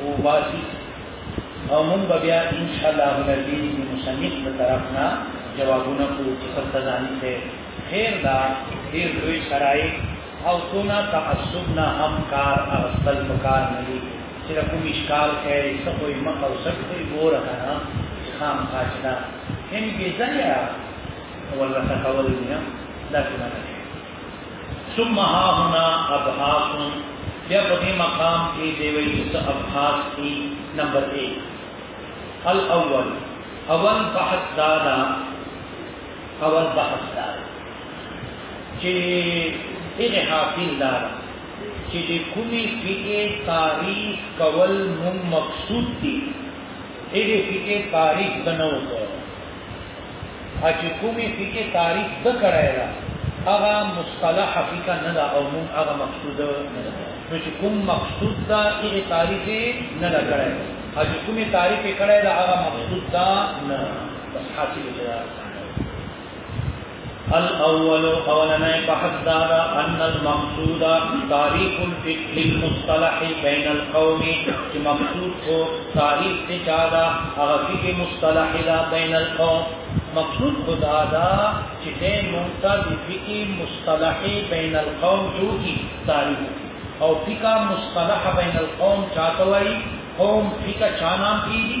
او باسی او مونږ به بیا ان شاء الله هنرګي د مصنف په طرف نه جوابونه کوو چې خدای ته خیر دا ډیر لوی شرایط او څونه تعصب نه هم کار اغستل پکار نه دي چې کوم اشکال کوي څه کوئی مخ او څه کوئی ګور کنه خام خاصنا هم کې ځای ولا تکول نه دا څه نه ثم ها هنا ابحاث بیا په دې مقام کې دی وی چې ابحاث دي نمبر 1 الاول اول بحث دا دا اول بحث دا چې هغه حاصل دا چې د کومي فقې تاریخ کول مو مقصود دي هغه فقې تاریخ بنو کړو اچې کومې فقه تعریف د کړای دا هغه مصطلح فقه نه دا او مون هغه مقصود نه دا نو چې کوم مقصود دا هغه تعریف نه دا کړای اچې کومې تعریف کړای دا هغه مقصود دا نه بس حاصل کړه الاول اولنا بحث دارا ان المقصود تاریخ الفقه المصطلح بین القوم چې مقصود کو تاریخ څه چادا هغه فقه مصطلح لا بین القوم مقصود خدا دا چې د مونږه د فقه مصطلح بین القوم جو کی تاریخ او فقه مصطلح بین القوم چاته وایي قوم فقه چا نام کیږي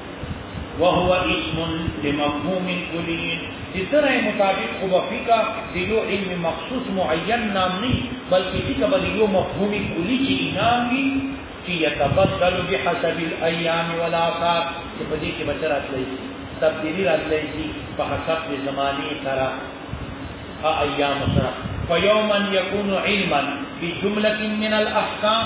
وهو اسم لمفهوم کلی چې سره مطابق خو بفیکا د یو علم مخصوص معین نام نه بلکې چې کبه د یو مفهوم کلی چې نام وي چې يتبدل بحسب الايام والاثار چې په دې کې بچرا تللی تبدیلی راتللی شي په حسب د زمانه سره ها ايام سره فيوما يكون علما بجمله من الاحکام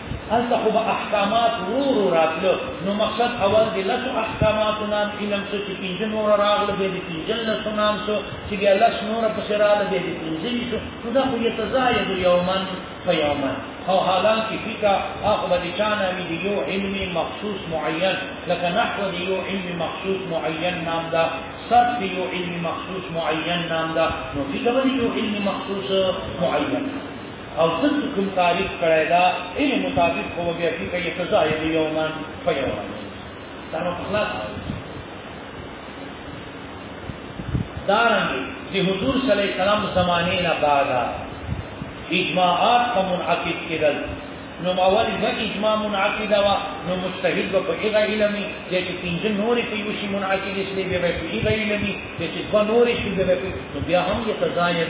هلته خو به احکامات ورو ورو راتلو نو مقصد اول د لسو احکاماتو نام علم شو چې پنځه نور راغله بیا د پنځلسو نام شو چې بیا لس نوره پسې راغله بیا د پنځلسو نو دا خو یتزاید یوما فیوما او حالانکه فقه هغه به د چا نامې د یو علم مخصوص معین لکه نحو د یو علم مخصوص معین نام ده صرف د یو علم مخصوص معین نام ده نو فقه به د یو علم مخصوص معین او څه چې کوم تعریف کړی دا علم مطابق خو بیا چې کوي سزا یې دی یو مان په یو مان دا نو خلاص دارنګي چې حضور صلی الله علیه وسلم زمانه نه بعد اجماعات په منعقد کېدل نو اول به اجماع منعقد وا نو مجتهد به په هغه علمي چې پنځه نورې په یو شی منعقد شي به په هغه علمي چې دوه نورې شي به نو بیا هم یې تزاید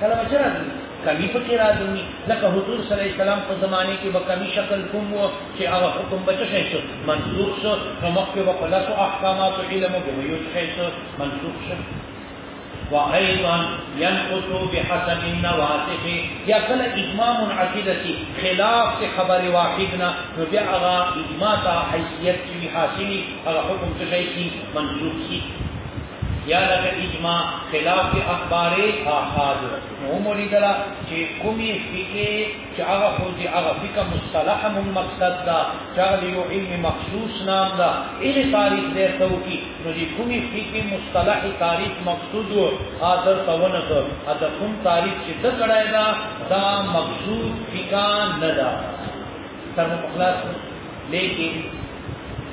کله به چرا دي کمی پکې راځي لکه حضور صلی الله علیه وسلم په زمانه کې به کمی شکل کوم وو چې هغه حکم بچ شي شو منسوخ شو نو مخکې به خلاص احکامات علم به یو شي شو منسوخ شو وايضا ينقص بحسب النواسخ یا کله اجماع منعقده کی خلاف سے خبر واحد نه نو بیا هغه اجماع ته حیثیت کی حاصلی هغه حکم څه شي منسوخ شي یا لکه اجماع خلاف کې اخبار احاد نو مولي دلا چې کومي فقې چې هغه خو دې هغه فقہ مصطلح هم مقصد دا چې هغه یو علم مخصوص نام دا اله تاریخ دې ته وکی نو دې کومي فقې مصطلح تاریخ مقصود او حاضر تونه ته اته کوم تاریخ چې د کړای دا دا مقصود فقہ نه دا تر مخلاص لیکن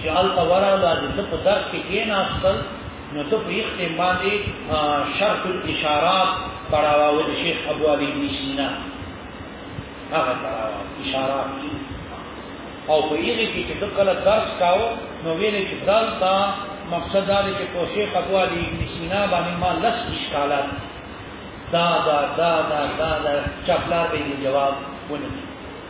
چې هلته وراله د په درس کې کېناستل نو ته په یخت باندې شرط الاشارات پراوه د شیخ ابو علي بن سینا هغه پراوه اشارات او په یغه کې چې کله درس کاو نو ویل چې دلته مقصد دا دی چې په شیخ ابو علي بن سینا باندې ما لس اشکالات دا دا دا دا دا, دا چپلار به جواب ونه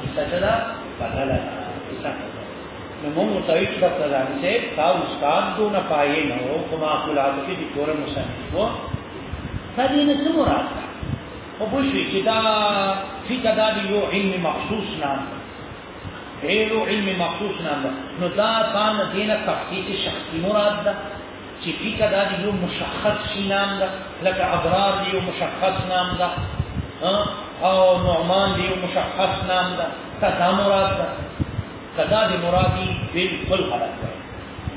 قصه چې دا بدله قصه نو موږ متوي چې ډاکټر رحمان صاحب تا استاد دو نه پایې نه وو کوم اخلاق کې د کور مصنف وو دا دې نه څه مراد ده او په شي چې دا فقہ دا دی یو علم مخصوص نام دی یو علم مخصوص نام ده نو دا ځان دې نه تخصیص شخصي مراد ده چی فیکه دا دی یو مشخص شی نام دا لکه ابرار دی یو مشخص نام دا او نعمان دی یو مشخص نام دا تا دا مراد دا تا دا دی مرادی بالکل غلط دا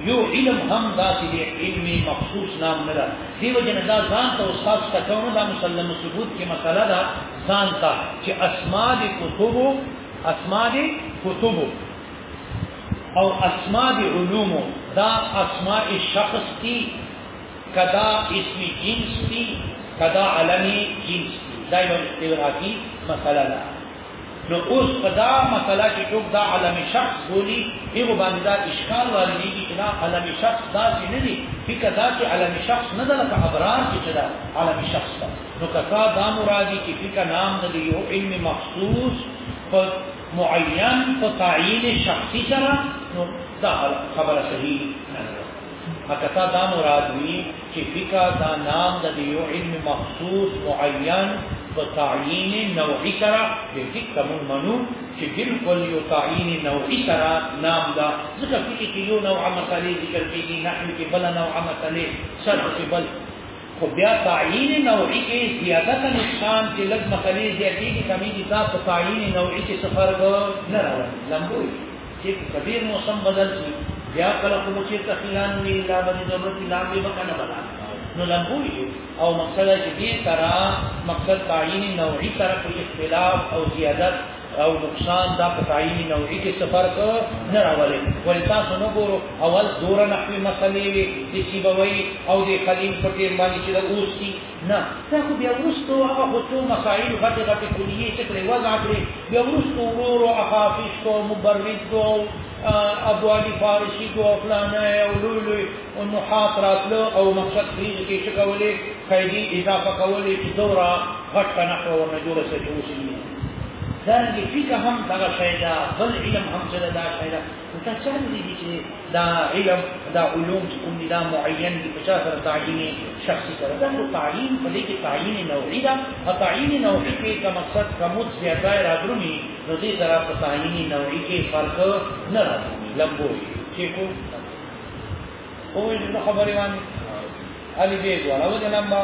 یو علم هم دا چې دی علمي مخصوص نام نه ده دیو جن دا ځان ته استاد ته کوم دا مسلم ثبوت کې مسله ده ځان ته چې اسماء دي کتب اسماء دي کتب او اسماء دی علوم دا اسماء شخص تی کدا اسم جنس تی کدا علمی جنس تی دا یو استغراقی مسئلہ دا نو اوس قدا مسئلہ چې ټوک دا علمی شخص بولی ایغو باندې دا اشکال والی دی چې دا علمی شخص دا چې نه دی فکر دا چې علمی شخص نه ده لکه ابرار چې دا علمی شخص ده نو کتا دا مرادی چې فکر نام نه دی یو علم مخصوص معین په تعین شخصي سره نو دا خبره صحیح نه ده هکذا دا مراد وی چې فقہ دا نام د یو علم مخصوص معین په تعین نوعی سره د فقہ منو چې بالکل یو تعین نوعی سره نام دا ځکه فقہ کې یو نوع مسالې ذکر کیږي نحو کې بل نوع مسالې شرح کې بل خو بیا تعیین نوعی کې زیادت نقصان چې لږ مسلې زیاتې کې کمی دي دا په تعیین نوعی کې څه فرق نه راوړي لمبو چې په دې موسم بدل شي بیا کله کوم چې تخیلان نه لا باندې ضرورت لا به مکنه بدل نو لمبو او مقصد چې دې ترا مقصد تعیین نوعی طرف اختلاف او زیادت او نقصان دا په تعین نوعي کې سفر کو نه راولي ول تاسو نو ګورو اول دور نحوی مسلې وي د سیبوي او د قدیم په کې باندې چې د اوس کی نه تاسو بیا ورستو هغه غوتو مسائل غټه غټه کلیه چې پرې وځه کړې بیا ورستو ورو اخافیش کو مبرد کو ابو علي فارسي کو فلانه او لولوي او نحات راتلو او مقصد دې کې څه کولې قیدی اضافه کولې چې دوره غټه نحو ورنه جوړه شي دارنګه فقه هم دغه شی دا بل علم هم چې دا شی دا دا څنګه دي چې دا علم دا علوم چې کوم دا معین دي په چا سره تعین شخصي سره دا نو تعین په دې کې تعین نوعي دا او تعین نوعي کې کوم مقصد کوم څه دا راځي نو دې سره په تعین نوعي کې فرق نه راځي لمبو چې کو او دې خبرې باندې علي به غواړو د لمبو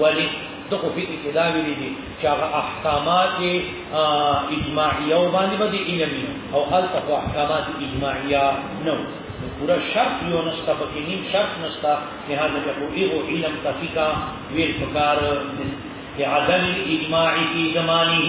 ولی د خو فکر کې دا ویلي دي چې هغه احکامات اجماعیه او باندې به دي علمي او هلته خو احکامات اجماعیه نه پورا شرط یو نشتا پکې نیم شرط نشتا چې هغه د خو ایغو علم تفیقا ویل پکار چې عدم اجماعی کی زمانه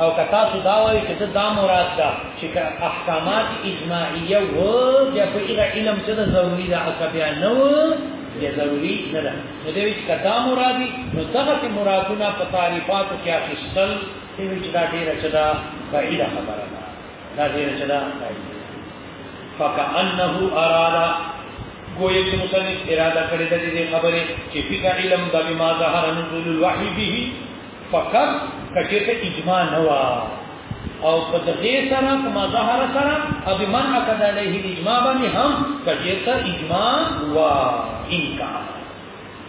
او که تاسو دا وایي چې ته دا مراد ده چې که احکامات اجماعیه و بیا په هغه علم څه ده ضروري ده او که بیا نه و بیا ضروري نه ده نو دی وایي چې که دا مراد وي نو دغسې مرادونه په تعریفاتو کې اخیستل دی وایي چې دا ډېره څه ده بعیده خبره ده دا ډېره څه ده بعیده فکأنه اراده گویا چې مصنف اراده کړې ده دې خبرې چې فقه علم د بما ظهر نزول الوحي به فقط کچته اجماع نه وا او په دې سره په مظاهر سره او بمن اکد علیه الاجماع باندې هم کچته اجماع وا انکار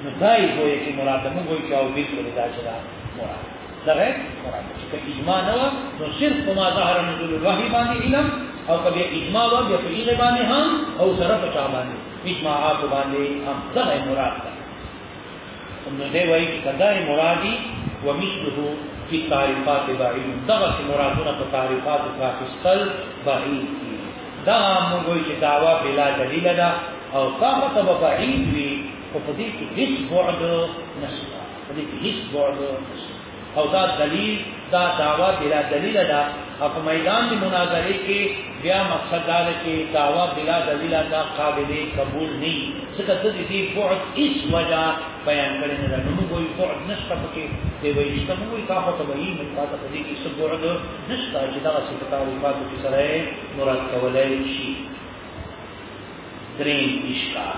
نو دای وایي چې مراد موږ وایو چې او بالکل دا چې دا مراد دا غیر مراد چې اجماع نه وا نو صرف په مظاهر نزول الوحی باندې علم او کبه اجماع وا بیا په علم باندې هم او سره په چا باندې اجماعات باندې هم دا مراد ده نو دی وایي چې کدا یې مرادي ومثله فی تعریفات بعید دغه چې مرادونه په تعریفات کې اخیستل بعید دي دا موږ وایي چې دعوا بلا دلیل ده او هغه ته بعید وي خو په دې کې هیڅ بعد نشته په دې کې هیڅ بعد نشته او دا دلیل دا دعوا بلا دلیل ده او په میدان د مناظره کې بیا مقصد دا ده چې دعوا بلا دلیل دا قابل قبول نه ځکه د دې بعد هیڅ وجہ بیان کړي نه ده نو کوئی بعد نشته پکې دی وایي چې موږ یې تاسو ته وایي موږ تاسو ته دې کې څه بعد نشته چې دا څه تعریفات کې سره مراد کولای شي درې اشکار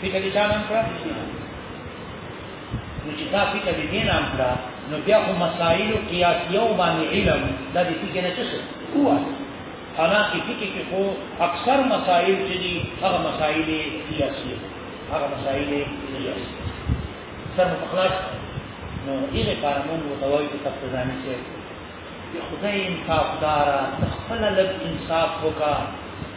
فکر دې چا نام کړه نو چې دا فکر دې نام کړه نو بیا خو مسائل قیاسیه او باندې علم د دې فکر نه څه هوا انا کې فکر کې خو اکثر مسائل چې دي هغه مسائل قیاسیه هغه مسائل قیاسیه سر په خلاص نو یې لپاره مونږ وتوي چې تاسو ځانې چې خدای انصاف دارا تخفل لب انصاف وکړه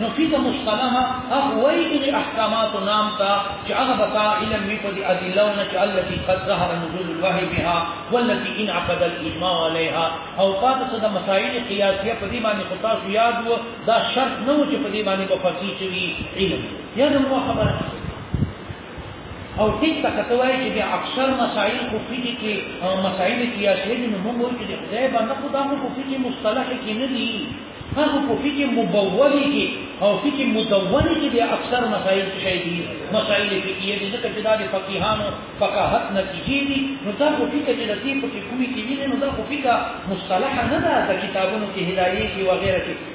نو فقه مصطلح هغه وایي د احکاماتو نام ته چې هغه بقا علم وي په دې ادلونه چې التي قد ظهر نزول الوحي بها والتي انعقد الاجماع عليها او تاسو څه د مسائل قیاسیه په دې باندې خو تاسو یاد وو دا شرط نه و چې په دې باندې په فقيه شوي علم یا نو خبره او ټیک ته کته وایي چې بیا اکثر مسائل خو فقې کې او مسائل کې یا شی نو موږ وایو چې خدای باندې خو دا مو په فقې مصطلح کې نه دي هغه په فقې مبولي کې او فقې مدوني کې بیا اکثر مسائل شي دي مسائل فقهي دي ځکه چې دا د فقيهانو فقاهت نتیجې دي نو دا په فقې کې د دې په کومې کې نه نو دا په فقې مصطلح نه ده د کتابونو کې هدايه کې وغيرها کې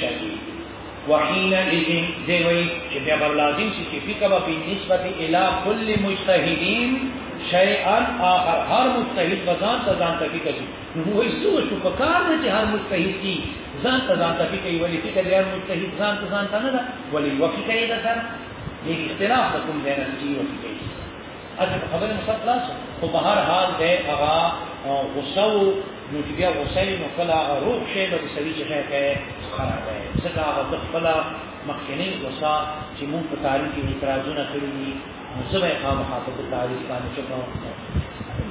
شدید وحین اذن دی وی چې بیا بر لازم شي چې فقہ به په نسبت الی کل مجتهدین شیئا آخر هر مجتهد بزان ته ځان ته فقہ شي نو وای څه شو په کار نه چې هر مجتهد کی ځان ته ځان ته فقہ ویلي چې کله هر مجتهد ځان ته ځان ته نه دا ولی وفقه یې ده سره دې اختلاف کوم ځای نه کیږي اته په خبره مو سره خلاص خو په هر حال دی هغه غوسه و نو چې بیا غوسه یې نو کله هغه روغ شی نو د سړي چې شی کوي خراب دی ځکه هغه د خپل مخکنۍ غوسه چې موږ په تاریخ کې اعتراضونه کړي دي نو زه به خامخا په تاریخ باندې چوپ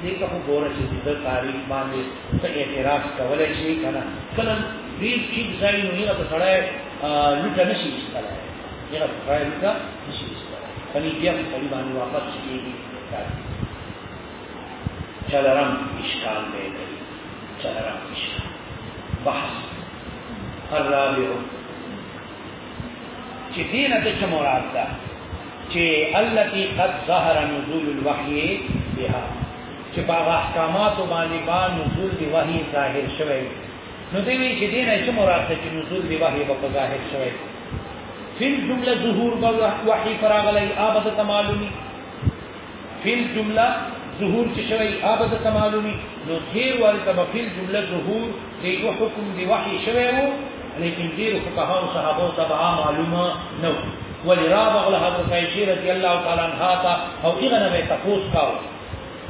دې ته خو ګوره چې د تاریخ باندې څه اعتراض کولای شي که نه کله ډېر چې ځای نو هغه سړی لوټه نشي ایستلای هغه سړی لوټه نشي پنی بیا په سړي باندې واپس کېږي چلرم اشکال دی لري چلرم اشکال بحث الرابع چې دین ته څه مراد ده چې التي قد ظهر نزول الوحي بها چې باغ احکامات باندې با نزول دی وحي ظاهر شوی نو دوی چې دین څه مراد ده چې نزول دی وحي په ظاهر شوی فل جمله ظهور به وحی فراغلی آبد تمالومی فل جمله ظهور چې شوی آبد تمالومی نو دیر واری ته به فل جمله ظهور د یو حکم دی وحی شوی وو لیکن دیر فقها او صحابه تبعا معلومه نه ولی را بغل حضرت عائشہ رضی اللہ تعالی عنہا تا او ایغه نه تفوس کاو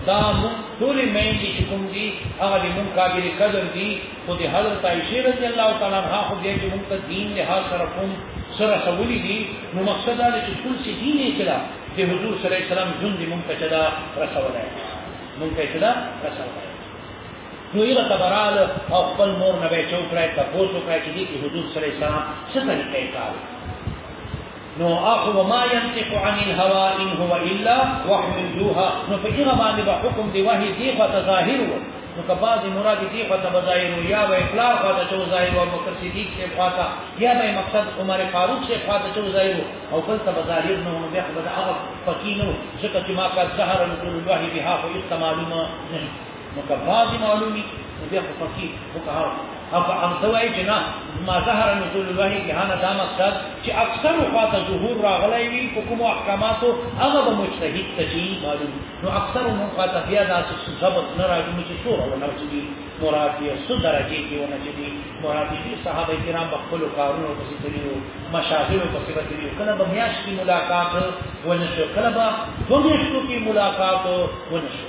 دا مون ټول مې چې کوم دي هغه دې مون قابل قدر دي خو د حضرت عائشه رضی الله تعالی عنها خو بیا چې موږ ته دین له حال سره کوم سره سولې دي نو مقصد دا چې ټول څه دین یې کړه د حضور صلی الله علیه وسلم جون دې موږ ته چدا رسولای موږ ته چدا رسولای نو یې تبرال او خپل مور نه به چوکړای ته پوسو کړای چې دې حضور صلی الله علیه وسلم څه طریقې کار نو اخو وما ينطق عن الهوى ان هو الا وحي يوحى نو په هغه باندې به حکم دی وحي دی په ظاهر و نو کباز مراد دی په ظاهر و یا به اقرار په تو ظاهر و بکر صدیق سے فاتا یا به مقصد عمر فاروق سے فاتا تو ظاهر او بل ته ظاهر نو نو به هغه فقینو ځکه چې ما کا ظهر نور الوحي بها خو استعمالونه نه نو که بعضې معلومي نو بیا خو فقیر فقهاو هغه حمزه وایي چې نه ما ظهر نزول الوحي کې هغه دا مقصد چې اکثر خواته ظهور راغلی وي په کومو احکاماتو هغه به مجتهد ته چې معلوم نو اکثر مو خواته بیا داسې ثبت نه راځي چې څوره ونه چې دي مراد یې څه درجه کې ونه چې دي مراد یې صحابه کرام په خپل کارونو پسې تللي مشاغلو پسې تللي کله به میاشتې ملاقات ونه شو کله به دوه میاشتو کې ملاقات ونه شو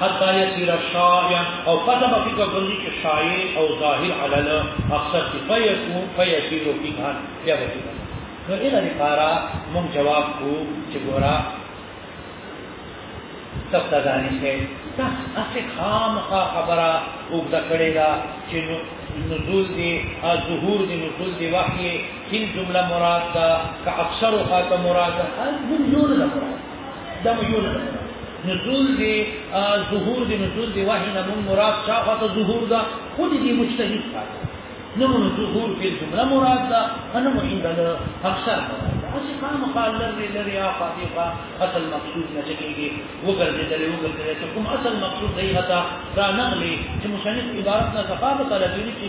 حتی یصیر الشائع او پتہ به فکر بندی چې شائع او ظاهر علل اکثر کی فیکون فیصیر و فیکان یا به فکر نو اینا دی پارا مون جواب کو چې ګورا تب تدانی سے تس اسی خام خا خبرہ اگدہ کرے گا چی نزول دی ظهور دی نزول دی وحی کن جملہ مراد دا کا اکثر خاتم مراد دا ہر جملہ مراد دا مجول نزول دی ظهور دی نزول دی وحی نه مون مراد شاخه ته ظهور دا خود دی مجتهد کار نه مون ظهور په جمله مراد دا نه مون عند اکثر اسی قام قال لری لری آقا دیقا اصل مقصود نه چکیږي وګرځي دلی وګرځي چې کوم اصل مقصود دی هتا دا نغلی چې مشنف عبارت نه ثقافت لري چې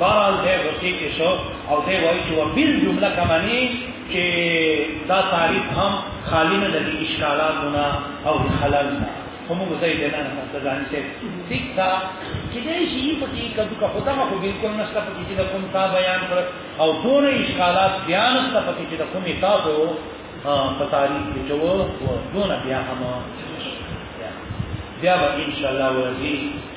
باران دې غوسې کې شو او دې وایي چې وبیل جمله کمنی چې دا تعریف هم خالی نه لري اشکالاتونه او خلل نه هم غوځي دې نه نه ته ځان چې ټیک تا چې دې شي په دې کدو کا خدا ما خو بالکل نشته په دې چې کوم تا بیان کړ او دون اشکالات بیان نشته په دې چې کوم تاسو په تعریف کې جو او دون بیا هم بیا به ان شاء الله ورځي